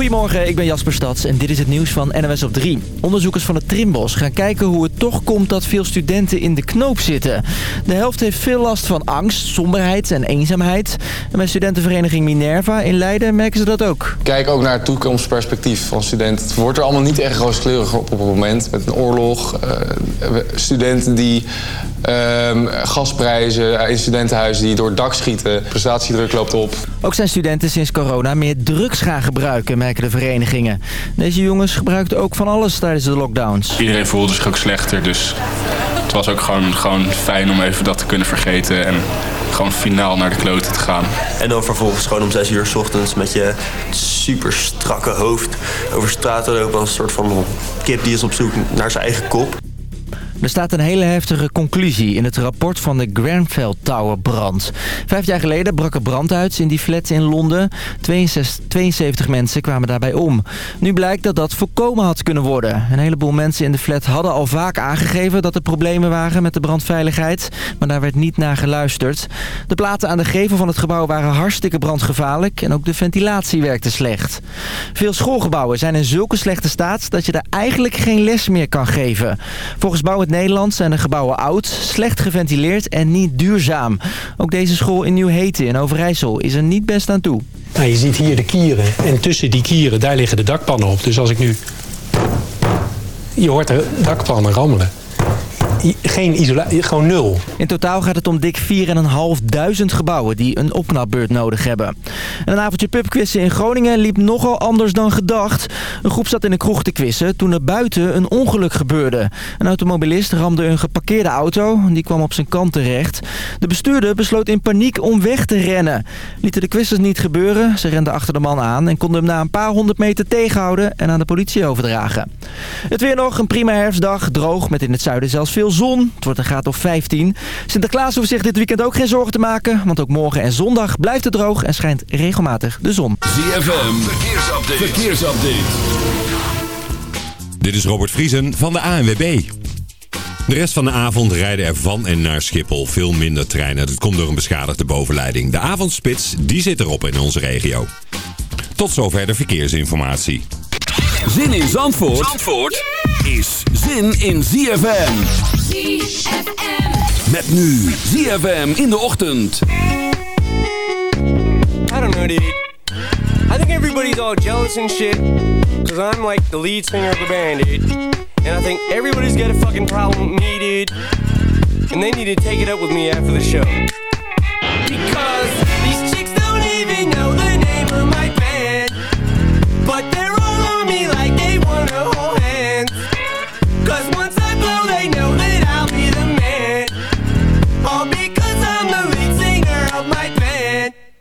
Goedemorgen, ik ben Jasper Stads en dit is het nieuws van NOS op 3. Onderzoekers van het Trimbos gaan kijken hoe het toch komt dat veel studenten in de knoop zitten. De helft heeft veel last van angst, somberheid en eenzaamheid. En bij studentenvereniging Minerva in Leiden merken ze dat ook. Kijk ook naar het toekomstperspectief van studenten. Het wordt er allemaal niet echt rooskleurig op op het moment. Met een oorlog, uh, studenten die uh, gasprijzen in studentenhuizen die door het dak schieten. Prestatiedruk loopt op. Ook zijn studenten sinds corona meer drugs gaan gebruiken, merken de verenigingen. Deze jongens gebruikten ook van alles tijdens de lockdowns. Iedereen voelde zich ook slechter, dus het was ook gewoon, gewoon fijn om even dat te kunnen vergeten en gewoon finaal naar de kloten te gaan. En dan vervolgens gewoon om 6 uur s ochtends met je super strakke hoofd over straat te lopen als een soort van kip die is op zoek naar zijn eigen kop. Er staat een hele heftige conclusie in het rapport van de Grenfell Tower brand. Vijf jaar geleden brak er brand uit in die flat in Londen. 62, 72 mensen kwamen daarbij om. Nu blijkt dat dat voorkomen had kunnen worden. Een heleboel mensen in de flat hadden al vaak aangegeven dat er problemen waren met de brandveiligheid. Maar daar werd niet naar geluisterd. De platen aan de gevel van het gebouw waren hartstikke brandgevaarlijk. En ook de ventilatie werkte slecht. Veel schoolgebouwen zijn in zulke slechte staat dat je er eigenlijk geen les meer kan geven. Volgens Bouw Nederland zijn de gebouwen oud, slecht geventileerd en niet duurzaam. Ook deze school in Nieuw-Heten in Overijssel is er niet best aan toe. Nou, je ziet hier de kieren en tussen die kieren daar liggen de dakpannen op. Dus als ik nu... Je hoort de dakpannen rammelen geen isolatie, gewoon nul. In totaal gaat het om dik 4.500 gebouwen die een opknapbeurt nodig hebben. En een avondje pubquizzen in Groningen liep nogal anders dan gedacht. Een groep zat in een kroeg te quizzen toen er buiten een ongeluk gebeurde. Een automobilist ramde een geparkeerde auto. Die kwam op zijn kant terecht. De bestuurder besloot in paniek om weg te rennen. Lieten de quizers niet gebeuren. Ze renden achter de man aan en konden hem na een paar honderd meter tegenhouden en aan de politie overdragen. Het weer nog, een prima herfstdag. Droog met in het zuiden zelfs veel zon. Het wordt een graad of 15. Sinterklaas hoeft zich dit weekend ook geen zorgen te maken. Want ook morgen en zondag blijft het droog en schijnt regelmatig de zon. ZFM, verkeersupdate. verkeersupdate. Dit is Robert Vriesen van de ANWB. De rest van de avond rijden er van en naar Schiphol veel minder treinen. Dat komt door een beschadigde bovenleiding. De avondspits, die zit erop in onze regio. Tot zover de verkeersinformatie. Zin in Zandvoort, Zandvoort is zin in ZFM. ZFM. Met nu ZFM in de ochtend. I don't know, dude. I think everybody's all jealous and shit. Cause I'm like the lead singer of the band, dude. And I think everybody's got a fucking problem with me, dude. And they need to take it up with me after the show. Because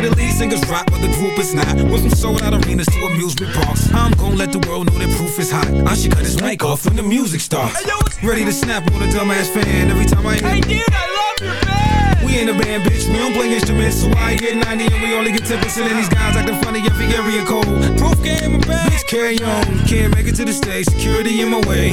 The lead singers rock, but the group is not. Went from sold out arenas to amusement parks. I'm gon' let the world know that proof is hot. I should cut his mic off when the music starts. Ready to snap on a dumbass fan every time I hear. Hey dude, I love your band We in a band, bitch. We don't play instruments, so I get 90 and we only get 10%. And these guys acting funny every area code. Proof game, I'm back. Bitch, carry on. Can't make it to the stage. Security in my way.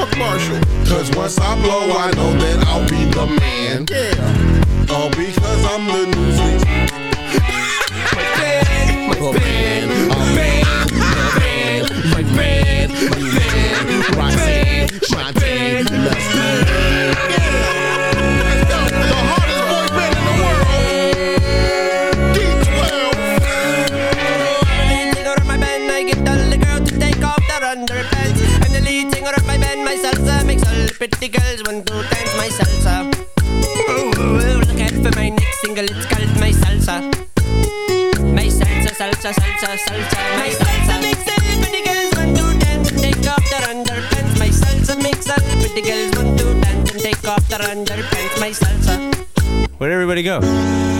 Fuck Marshall. Cause once I blow, I know that I'll be the man. Yeah. All because I'm the news. my band, my pretty girls want to dance my salsa. Ooh, ooh, look out for my next single, it's called my salsa. My salsa, salsa, salsa, salsa, my salsa makes all the pretty girls want to dance and take off their underpants. My salsa makes all the pretty girls want to dance and take off their underpants. My salsa. Where'd everybody go?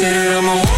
I'm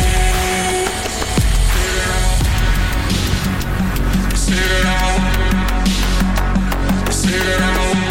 Say that I'm Say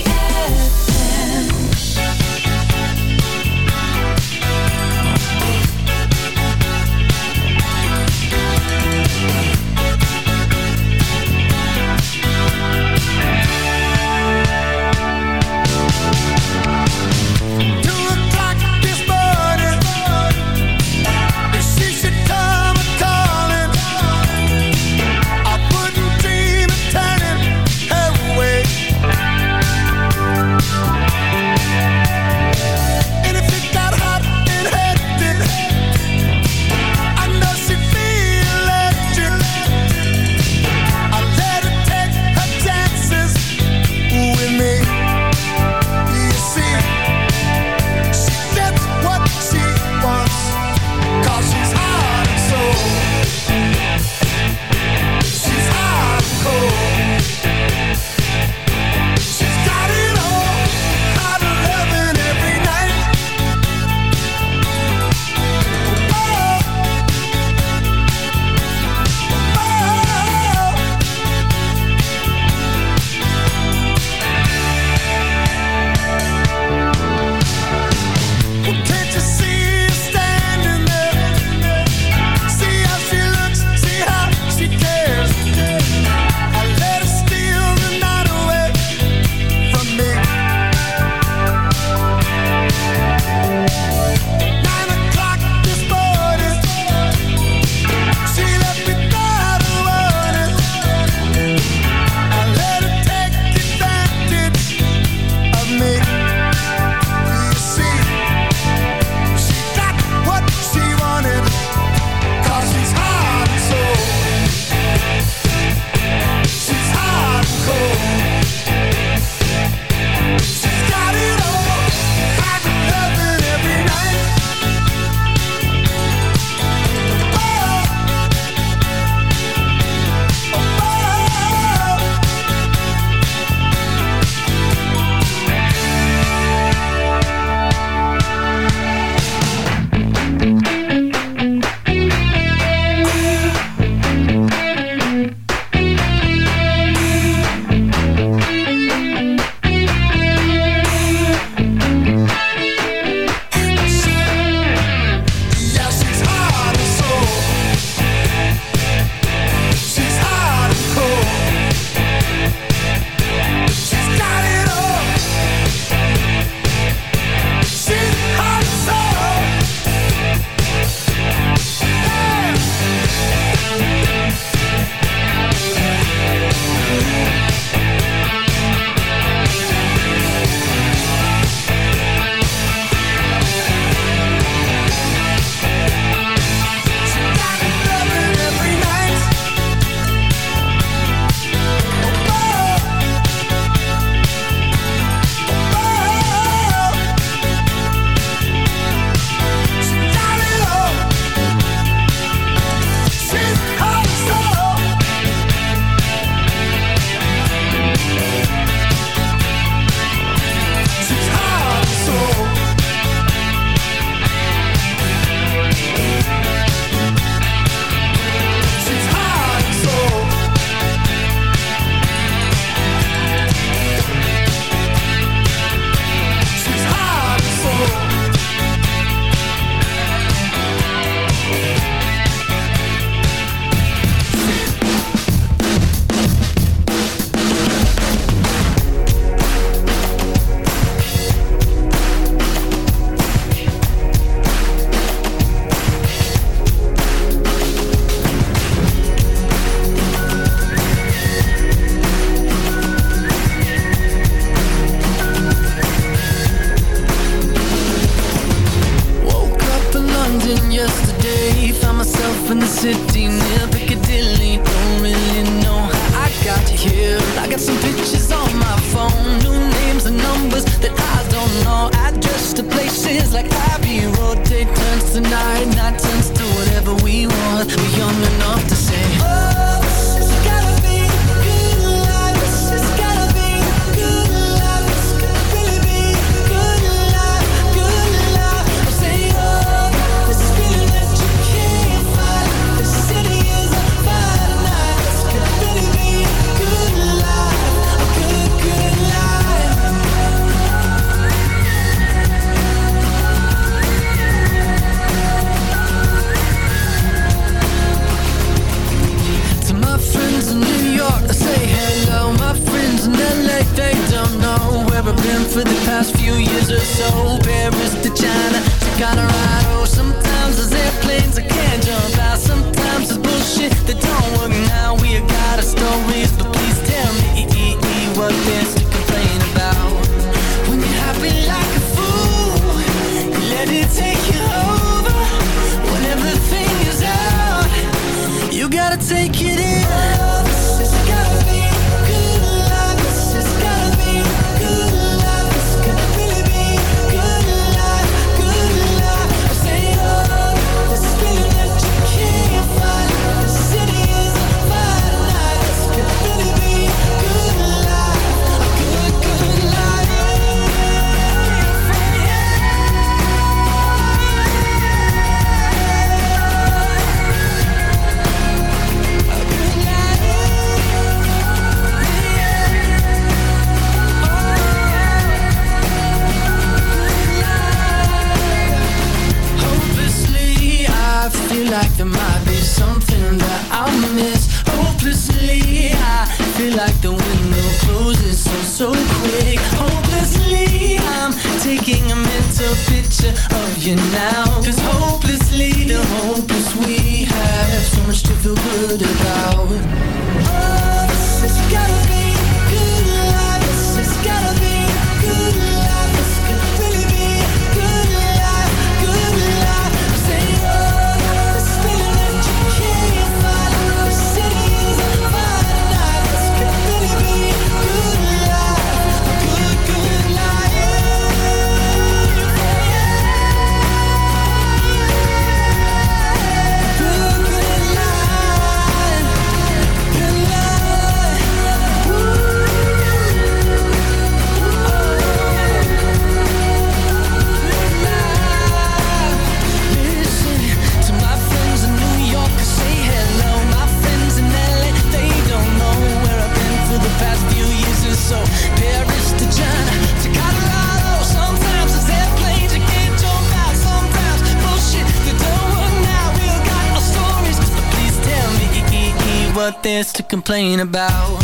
Complain about.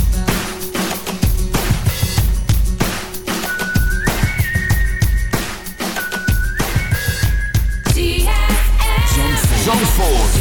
Zandvoort.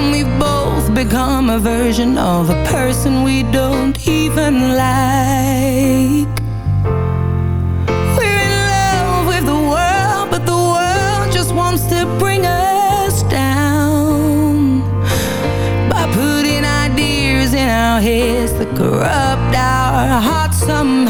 and we've both become a version of a person we don't even like. We're in love with the world, but the world just wants to bring us down. By putting ideas in our heads that corrupt our hearts somehow.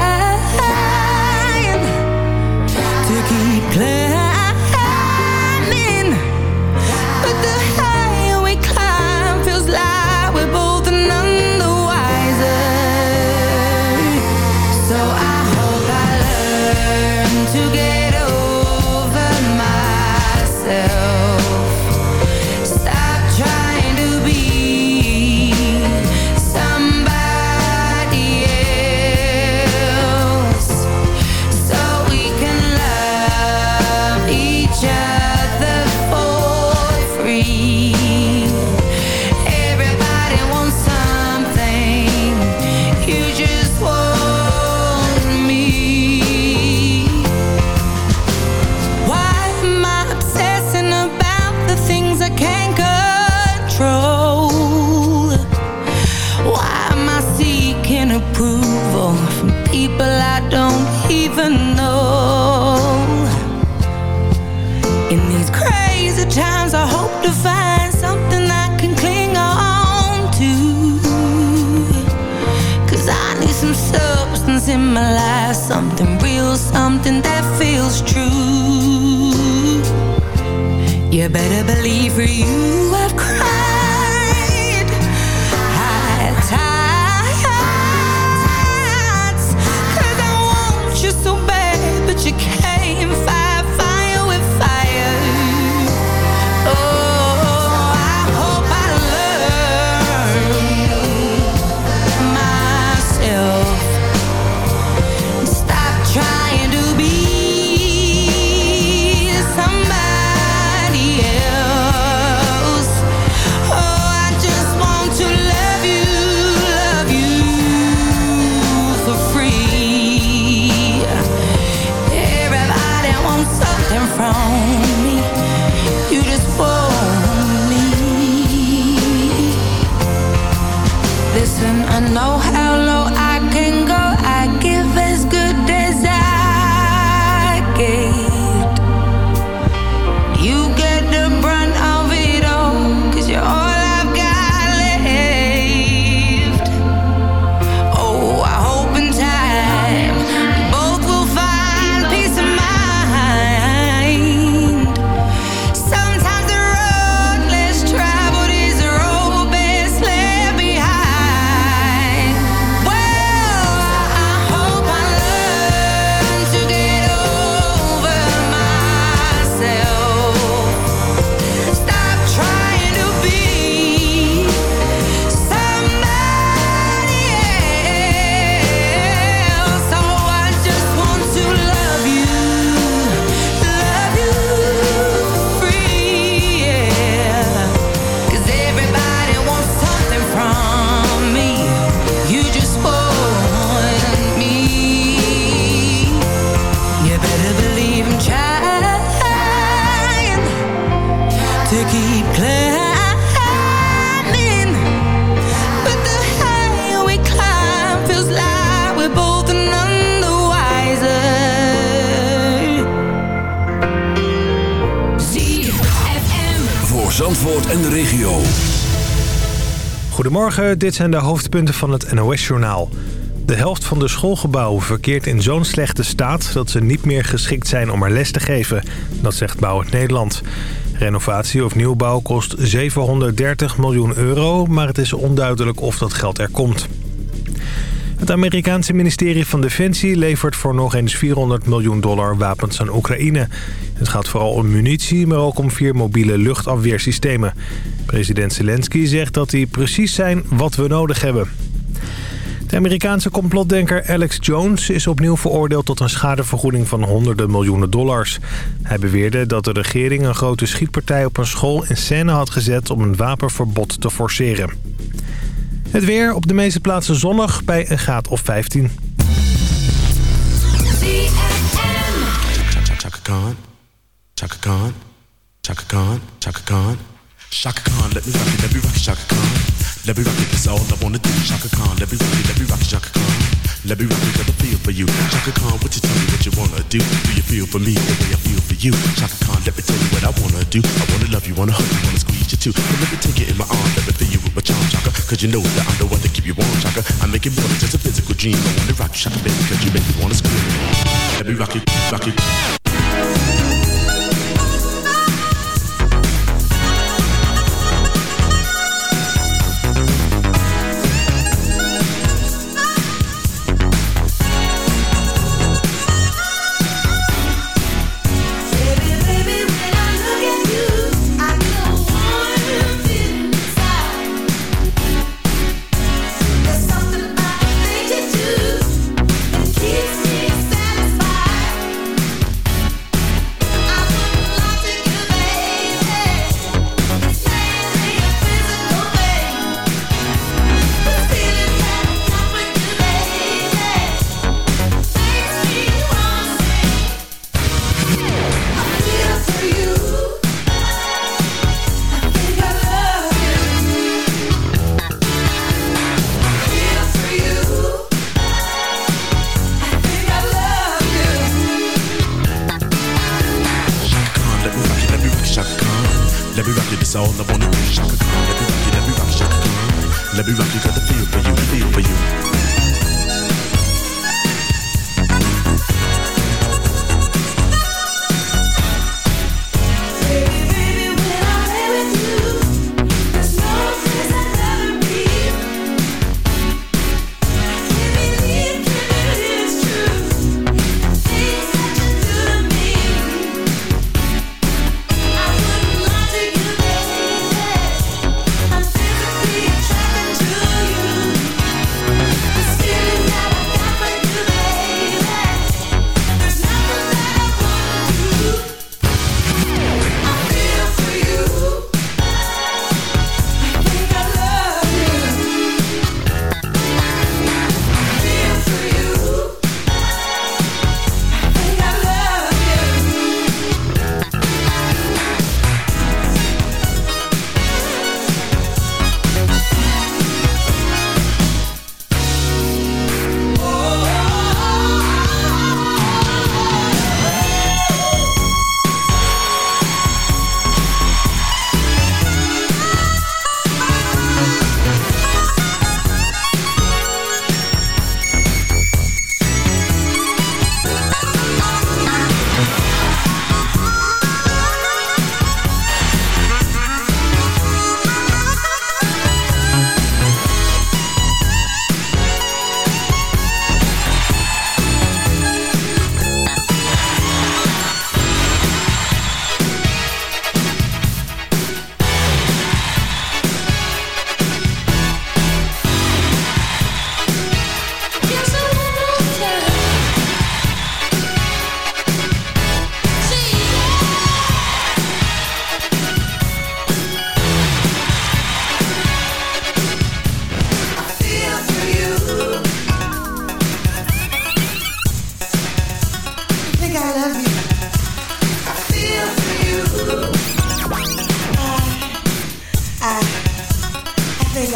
You better believe for you. Eh, dit zijn de hoofdpunten van het NOS-journaal. De helft van de schoolgebouwen verkeert in zo'n slechte staat... dat ze niet meer geschikt zijn om er les te geven. Dat zegt Bouwend Nederland. Renovatie of nieuwbouw kost 730 miljoen euro... maar het is onduidelijk of dat geld er komt. Het Amerikaanse ministerie van Defensie levert voor nog eens 400 miljoen dollar wapens aan Oekraïne. Het gaat vooral om munitie, maar ook om vier mobiele luchtafweersystemen. President Zelensky zegt dat die precies zijn wat we nodig hebben. De Amerikaanse complotdenker Alex Jones is opnieuw veroordeeld tot een schadevergoeding van honderden miljoenen dollars. Hij beweerde dat de regering een grote schietpartij op een school in scène had gezet om een wapenverbod te forceren. Het weer op de meeste plaatsen zonnig bij een graad of 15. Chaka Khan, let me rock it, let me rock it, Chaka Khan. Let me rock it, that's all I wanna do, Chaka Khan. Let me rock it, let me rock it, Chaka Khan. Let me rock it, got a feel for you, Chaka Khan. What you tell me what you wanna do? Do you feel for me the way I feel for you, Chaka Khan? Let me tell you what I wanna do. I wanna love you, wanna hug you, wanna squeeze you too. But let me take it in my arms, let me feel you my charm, Chaka. Cause you know that I'm the one to keep you warm, Chaka. I make it more than just a physical dream. I wanna rock you, Chaka, baby, cause you make me wanna scream. Let me rock it, rock it.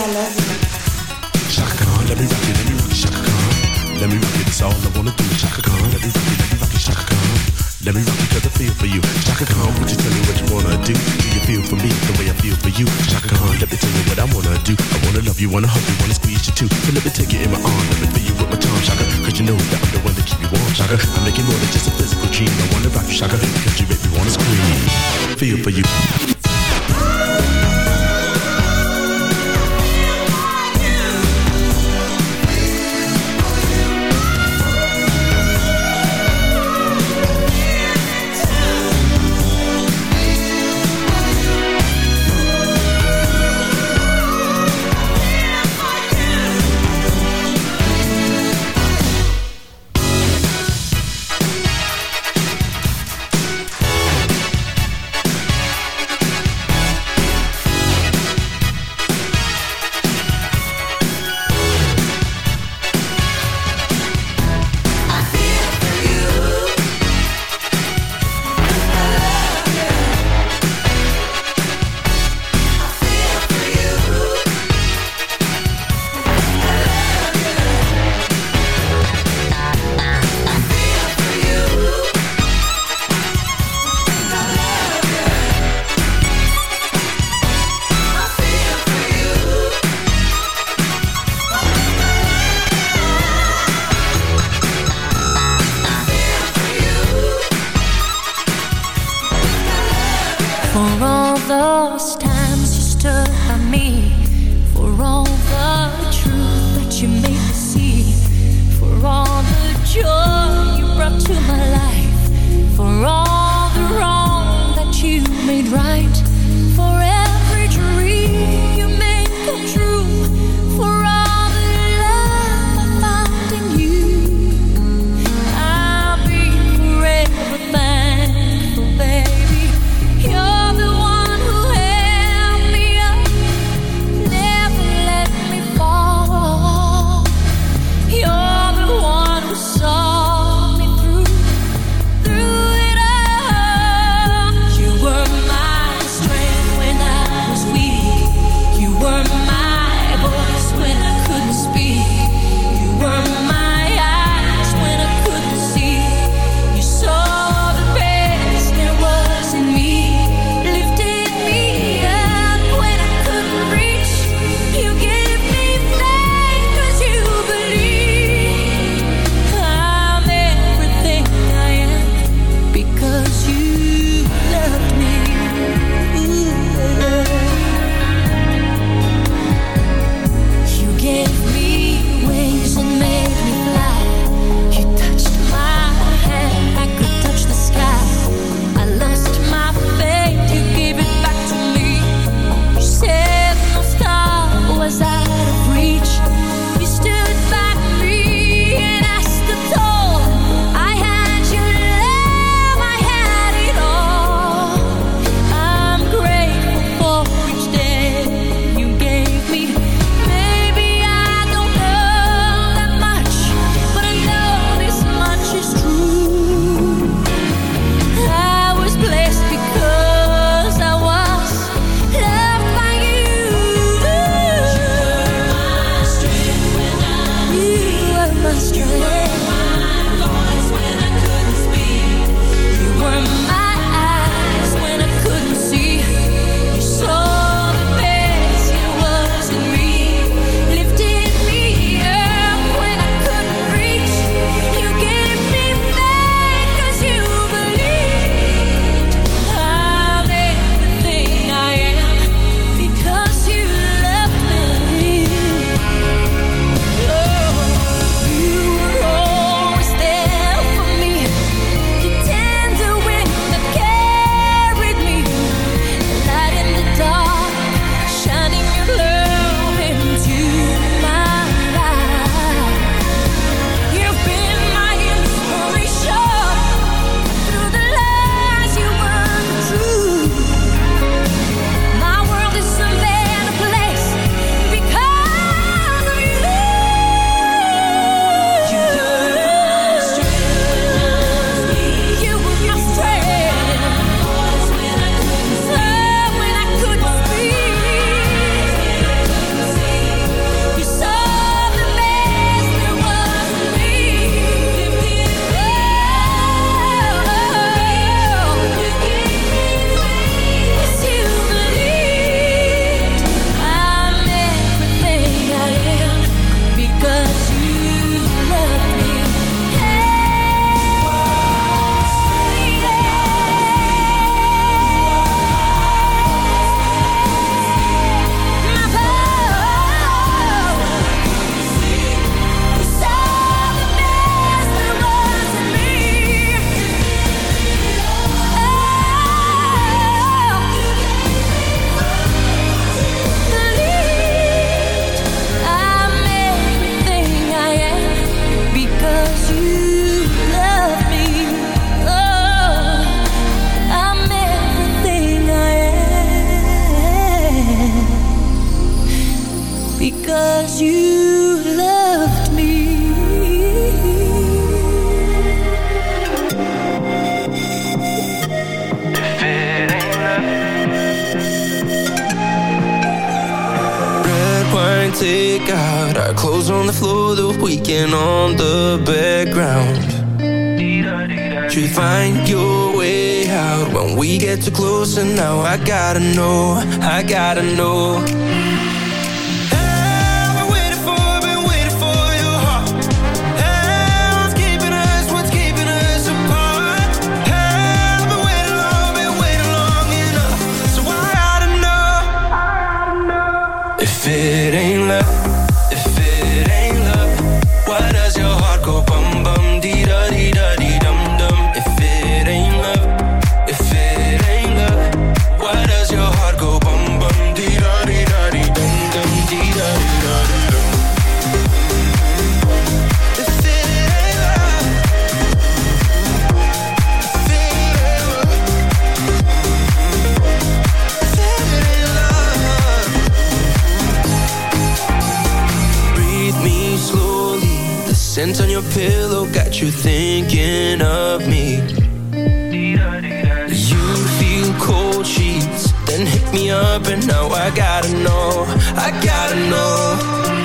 I you. Khan, let me rock it, let me rock it, Khan. Let me rock it, it's all I wanna do, Khan. Let me rock it, let me rock it, Khan. Let me rock it I feel for you. Khan, would you tell me what you wanna do? Do you feel for me the way I feel for you? Khan, let me tell you what I wanna do. I wanna love you, wanna hug you, wanna squeeze you too. So let me take it in my arm, let me feel you with my tongue. Cause you know that I'm the one to keep you warm, Chaka. I'm making more than just a physical dream. I wanna rock you, cause you make me wanna scream. feel for you. and hit me up, and now I gotta know, I gotta know.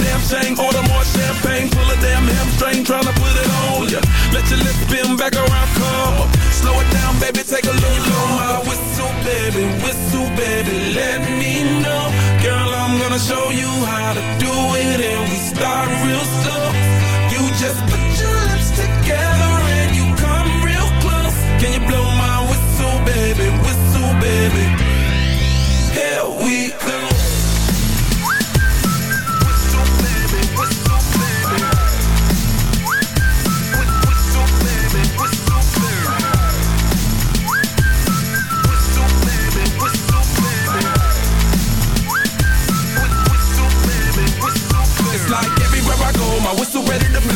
Damn shame, order more champagne, pull a damn hamstring, tryna put it on ya. Let your lips spin back around, come. Slow it down, baby, take a my whistle, baby, whistle, baby, let me know. Girl, I'm gonna show you how to do it, and we start real slow. You just put your lips together and you come real close. Can you blow my whistle, baby, whistle, baby? Here we go.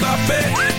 stop.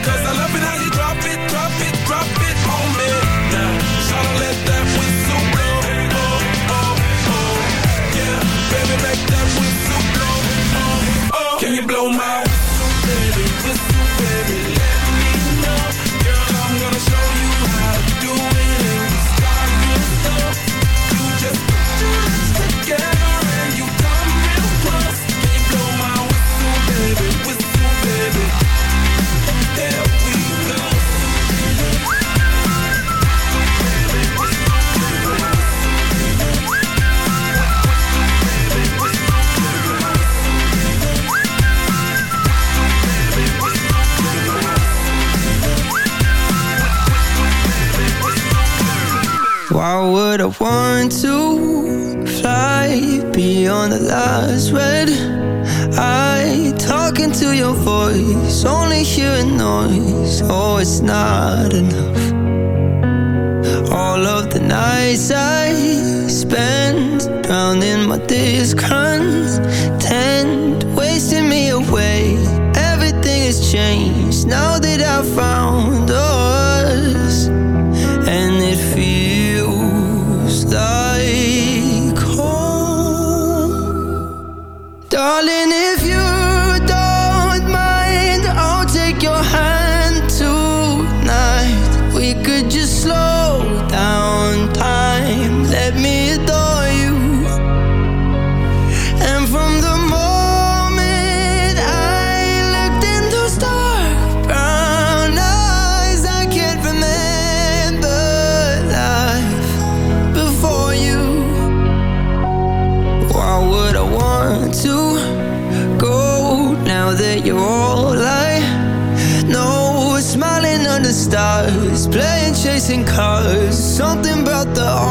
Why would I want to fly beyond the last red eye? Talking to your voice, only hearing noise. Oh, it's not enough. All of the nights I spent drowning my discontent, wasting me away. Everything has changed now that I found us, chasing cars. Something about the